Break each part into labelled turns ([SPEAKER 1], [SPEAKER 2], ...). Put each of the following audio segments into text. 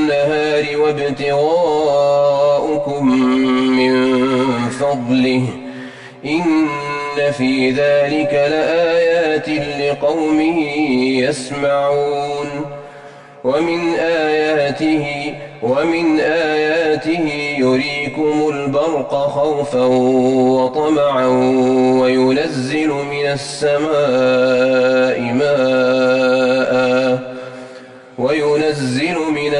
[SPEAKER 1] والنهار وابتغاؤكم من فضله. إن في ذلك لآيات لقوم يسمعون. ومن آياته ومن آياته يريكم البرق خوفا وطمعا وينزل من السماء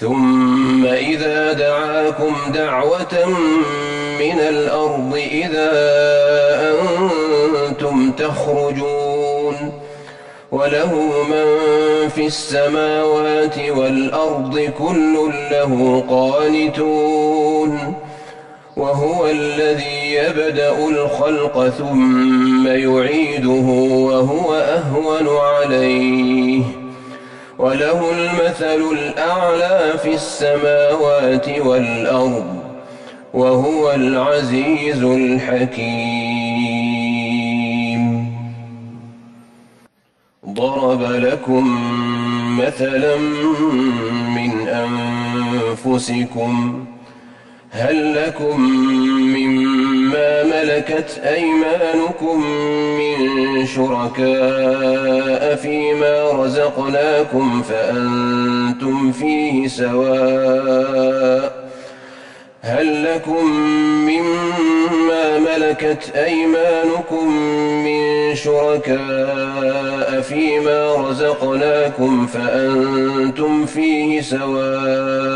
[SPEAKER 1] ثم إذا دعاكم دعوة من الأرض إذا أنتم تخرجون وله من في السماوات والأرض كل له قانتون وهو الذي يبدأ الخلق ثم يعيده وهو أهون عليه وله المثل الأعلى في السماوات والأرض وهو العزيز الحكيم. ضرب لكم مثلا من أنفسكم هل لكم مما ملكت أيمانكم من شركاء فيما رزقناكم فأنتم فيه سواء هل لكم مما ملكت أيمانكم من شركاء فيما رزقناكم فأنتم فيه سواء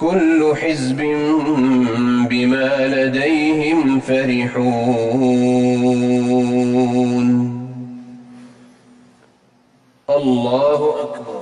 [SPEAKER 1] كل حزب بما لديهم فرحون. الله أكبر.